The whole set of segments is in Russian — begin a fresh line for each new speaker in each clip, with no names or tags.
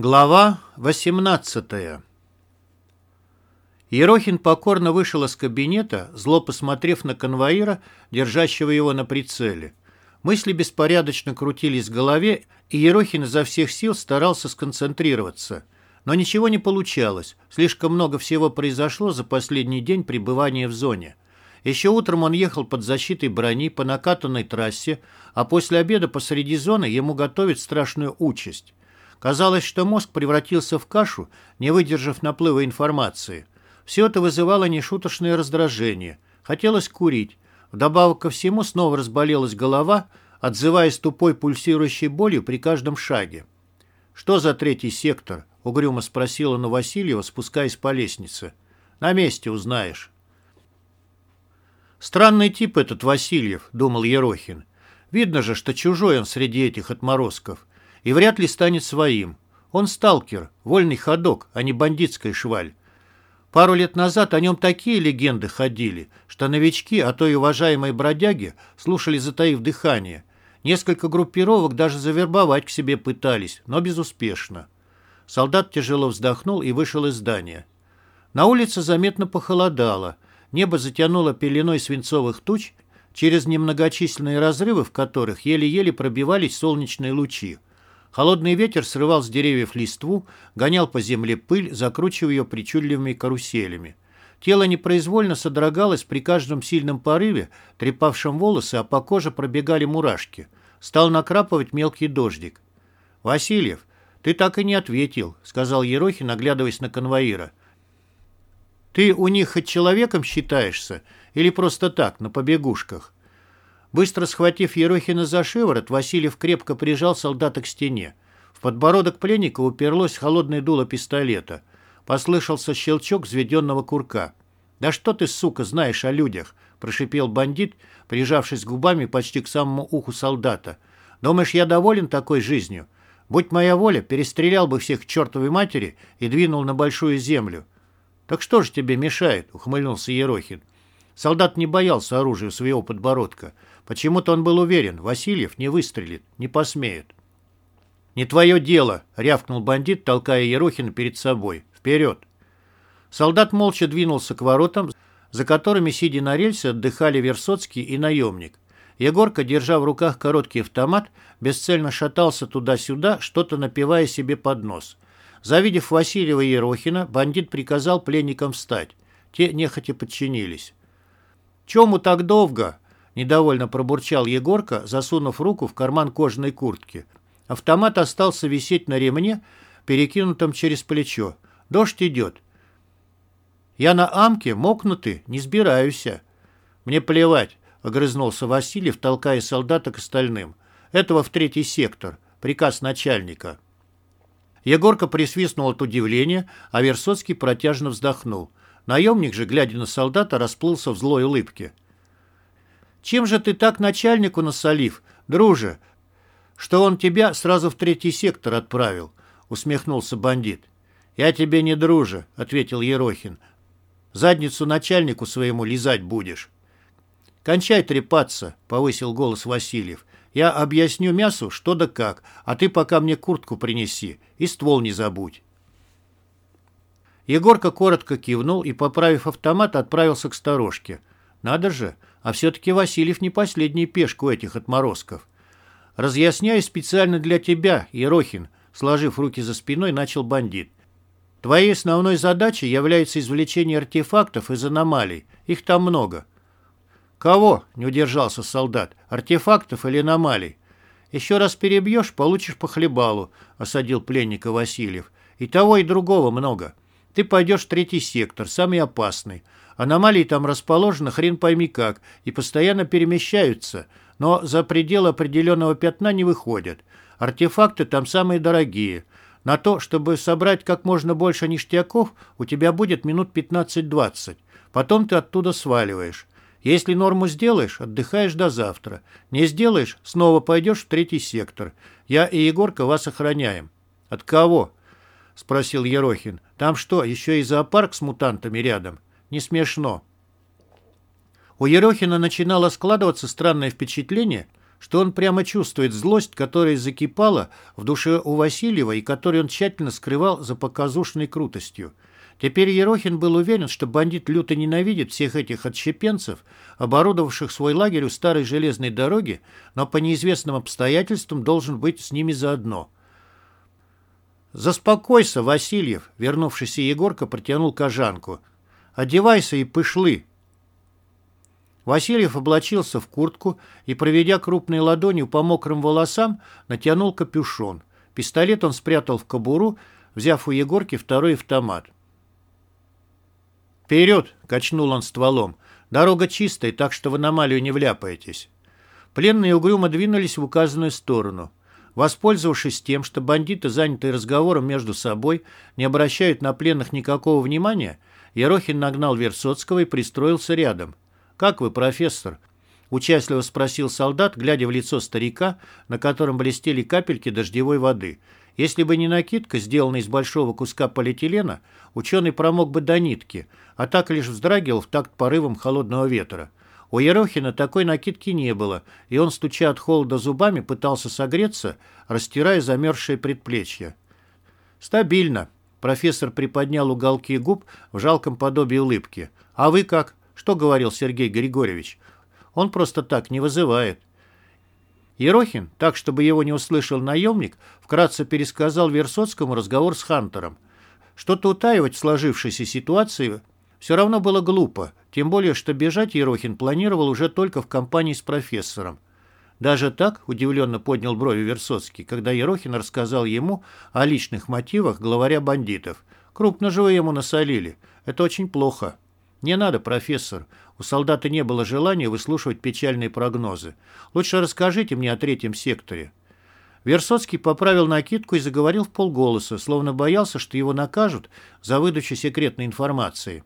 Глава 18 Ерохин покорно вышел из кабинета, зло посмотрев на конвоира, держащего его на прицеле. Мысли беспорядочно крутились в голове, и Ерохин изо всех сил старался сконцентрироваться. Но ничего не получалось, слишком много всего произошло за последний день пребывания в зоне. Еще утром он ехал под защитой брони по накатанной трассе, а после обеда посреди зоны ему готовят страшную участь. Казалось, что мозг превратился в кашу, не выдержав наплыва информации. Все это вызывало нешуточное раздражение. Хотелось курить. Вдобавок ко всему снова разболелась голова, отзываясь тупой пульсирующей болью при каждом шаге. «Что за третий сектор?» — угрюмо спросила Новосильева, спускаясь по лестнице. «На месте узнаешь». «Странный тип этот Васильев», — думал Ерохин. «Видно же, что чужой он среди этих отморозков и вряд ли станет своим. Он сталкер, вольный ходок, а не бандитская шваль. Пару лет назад о нем такие легенды ходили, что новички, а то и уважаемые бродяги, слушали затаив дыхание. Несколько группировок даже завербовать к себе пытались, но безуспешно. Солдат тяжело вздохнул и вышел из здания. На улице заметно похолодало. Небо затянуло пеленой свинцовых туч, через немногочисленные разрывы в которых еле-еле пробивались солнечные лучи. Холодный ветер срывал с деревьев листву, гонял по земле пыль, закручивая ее причудливыми каруселями. Тело непроизвольно содрогалось при каждом сильном порыве, трепавшем волосы, а по коже пробегали мурашки. Стал накрапывать мелкий дождик. «Васильев, ты так и не ответил», — сказал Ерохин, оглядываясь на конвоира. «Ты у них хоть человеком считаешься или просто так, на побегушках?» Быстро схватив Ерохина за шиворот, Васильев крепко прижал солдата к стене. В подбородок пленника уперлось холодное дуло пистолета. Послышался щелчок взведенного курка. «Да что ты, сука, знаешь о людях?» – прошипел бандит, прижавшись губами почти к самому уху солдата. «Думаешь, я доволен такой жизнью? Будь моя воля, перестрелял бы всех к чертовой матери и двинул на большую землю». «Так что же тебе мешает?» – ухмыльнулся Ерохин. Солдат не боялся оружия своего подбородка – Почему-то он был уверен, Васильев не выстрелит, не посмеет. «Не твое дело!» — рявкнул бандит, толкая Ерохина перед собой. «Вперед!» Солдат молча двинулся к воротам, за которыми, сидя на рельсе, отдыхали Версоцкий и наемник. Егорка, держа в руках короткий автомат, бесцельно шатался туда-сюда, что-то напивая себе под нос. Завидев Васильева и Ерохина, бандит приказал пленникам встать. Те нехотя подчинились. «Чему так долго?» Недовольно пробурчал Егорка, засунув руку в карман кожаной куртки. Автомат остался висеть на ремне, перекинутом через плечо. Дождь идет. Я на амке, мокнутый, не сбираюся. Мне плевать, огрызнулся Васильев, толкая солдата к остальным. Этого в третий сектор. Приказ начальника. Егорка присвистнул от удивления, а Версоцкий протяжно вздохнул. Наемник же, глядя на солдата, расплылся в злой улыбке. Чем же ты так начальнику насолив, друже, что он тебя сразу в третий сектор отправил?» — усмехнулся бандит. «Я тебе не друже», — ответил Ерохин. «Задницу начальнику своему лизать будешь». «Кончай трепаться», — повысил голос Васильев. «Я объясню мясу, что да как, а ты пока мне куртку принеси и ствол не забудь». Егорка коротко кивнул и, поправив автомат, отправился к сторожке. «Надо же, а все-таки Васильев не последний пешка у этих отморозков. Разъясняю специально для тебя, Ерохин, сложив руки за спиной, начал бандит. Твоей основной задачей является извлечение артефактов из аномалий. Их там много. Кого? Не удержался солдат. Артефактов или аномалий? Еще раз перебьешь, получишь по хлебалу, осадил пленника Васильев. И того, и другого много. Ты пойдешь в третий сектор, самый опасный. Аномалии там расположены хрен пойми как и постоянно перемещаются, но за пределы определенного пятна не выходят. Артефакты там самые дорогие. На то, чтобы собрать как можно больше ништяков, у тебя будет минут 15-20. Потом ты оттуда сваливаешь. Если норму сделаешь, отдыхаешь до завтра. Не сделаешь, снова пойдешь в третий сектор. Я и Егорка вас охраняем. От кого? Спросил Ерохин. Там что, еще и зоопарк с мутантами рядом? Не смешно. У Ерохина начинало складываться странное впечатление, что он прямо чувствует злость, которая закипала в душе у Васильева и которую он тщательно скрывал за показушной крутостью. Теперь Ерохин был уверен, что бандит люто ненавидит всех этих отщепенцев, оборудовавших свой лагерь у старой железной дороги, но по неизвестным обстоятельствам должен быть с ними заодно. «Заспокойся, Васильев!» Вернувшийся Егорка протянул кожанку. «Одевайся и пышлы!» Васильев облачился в куртку и, проведя крупной ладонью по мокрым волосам, натянул капюшон. Пистолет он спрятал в кобуру, взяв у Егорки второй автомат. «Вперед!» — качнул он стволом. «Дорога чистая, так что в аномалию не вляпаетесь». Пленные угрюмо двинулись в указанную сторону. Воспользовавшись тем, что бандиты, занятые разговором между собой, не обращают на пленных никакого внимания, Ерохин нагнал Версоцкого и пристроился рядом. «Как вы, профессор?» — участливо спросил солдат, глядя в лицо старика, на котором блестели капельки дождевой воды. Если бы не накидка, сделанная из большого куска полиэтилена, ученый промок бы до нитки, а так лишь вздрагивал в такт порывом холодного ветра. У Ерохина такой накидки не было, и он, стуча от холода зубами, пытался согреться, растирая замерзшие предплечья. «Стабильно», — профессор приподнял уголки губ в жалком подобии улыбки. «А вы как? Что говорил Сергей Григорьевич? Он просто так не вызывает». Ерохин, так, чтобы его не услышал наемник, вкратце пересказал Версоцкому разговор с Хантером. Что-то утаивать в сложившейся ситуации все равно было глупо, тем более, что бежать Ерохин планировал уже только в компании с профессором. Даже так удивленно поднял брови Версоцкий, когда Ерохин рассказал ему о личных мотивах главаря бандитов. Крупно же вы ему насолили. Это очень плохо. Не надо, профессор. У солдата не было желания выслушивать печальные прогнозы. Лучше расскажите мне о третьем секторе. Версоцкий поправил накидку и заговорил в полголоса, словно боялся, что его накажут за выдачу секретной информации.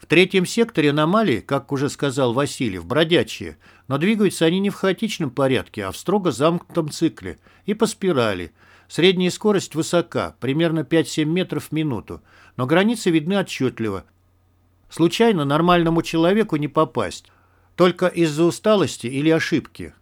В третьем секторе аномалии, как уже сказал Васильев, бродячие, но двигаются они не в хаотичном порядке, а в строго замкнутом цикле и по спирали. Средняя скорость высока, примерно 5-7 метров в минуту, но границы видны отчетливо. Случайно нормальному человеку не попасть, только из-за усталости или ошибки.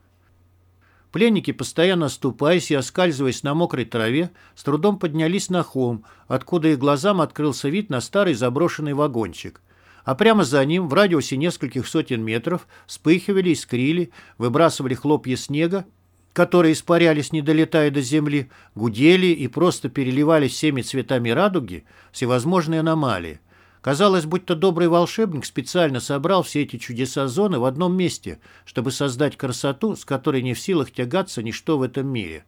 Пленники, постоянно оступаясь и оскальзываясь на мокрой траве, с трудом поднялись на холм, откуда их глазам открылся вид на старый заброшенный вагончик а прямо за ним, в радиусе нескольких сотен метров, вспыхивали, искрили, выбрасывали хлопья снега, которые испарялись, не долетая до земли, гудели и просто переливались всеми цветами радуги всевозможные аномалии. Казалось, будто добрый волшебник специально собрал все эти чудеса зоны в одном месте, чтобы создать красоту, с которой не в силах тягаться ничто в этом мире.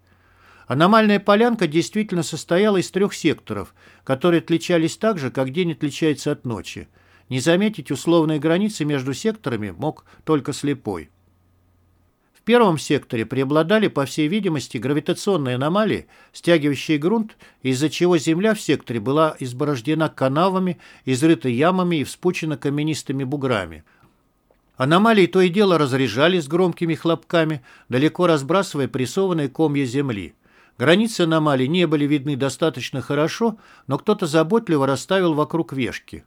Аномальная полянка действительно состояла из трех секторов, которые отличались так же, как день отличается от ночи – не заметить условные границы между секторами мог только слепой. В первом секторе преобладали, по всей видимости, гравитационные аномалии, стягивающие грунт, из-за чего земля в секторе была изборождена канавами, изрыта ямами и вспучена каменистыми буграми. Аномалии то и дело разряжались громкими хлопками, далеко разбрасывая прессованные комья земли. Границы аномалий не были видны достаточно хорошо, но кто-то заботливо расставил вокруг вешки.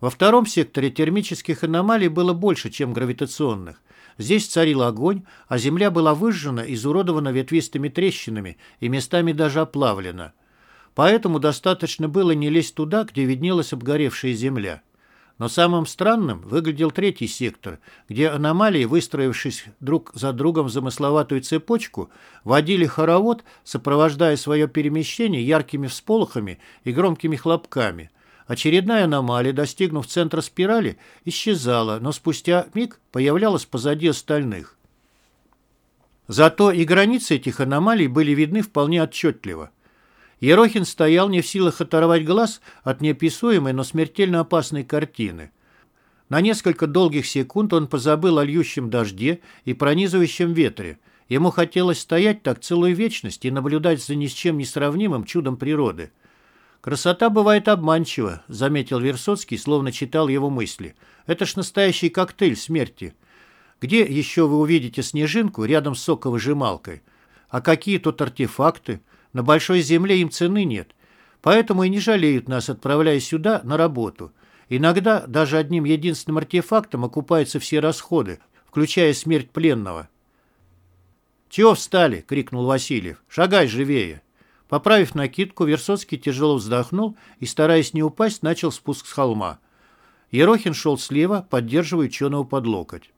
Во втором секторе термических аномалий было больше, чем гравитационных. Здесь царил огонь, а земля была выжжена, изуродована ветвистыми трещинами и местами даже оплавлена. Поэтому достаточно было не лезть туда, где виднелась обгоревшая земля. Но самым странным выглядел третий сектор, где аномалии, выстроившись друг за другом в замысловатую цепочку, водили хоровод, сопровождая свое перемещение яркими всполохами и громкими хлопками. Очередная аномалия, достигнув центра спирали, исчезала, но спустя миг появлялась позади остальных. Зато и границы этих аномалий были видны вполне отчетливо. Ерохин стоял не в силах оторвать глаз от неописуемой, но смертельно опасной картины. На несколько долгих секунд он позабыл о льющем дожде и пронизывающем ветре. Ему хотелось стоять так целую вечность и наблюдать за ни с чем не сравнимым чудом природы – «Красота бывает обманчива», — заметил Версоцкий, словно читал его мысли. «Это ж настоящий коктейль смерти. Где еще вы увидите снежинку рядом с соковыжималкой? А какие тут артефакты? На большой земле им цены нет. Поэтому и не жалеют нас, отправляя сюда на работу. Иногда даже одним единственным артефактом окупаются все расходы, включая смерть пленного». «Чего встали?» — крикнул Васильев. «Шагай живее!» Поправив накидку, Версоцкий тяжело вздохнул и, стараясь не упасть, начал спуск с холма. Ерохин шел слева, поддерживая ученого под локоть.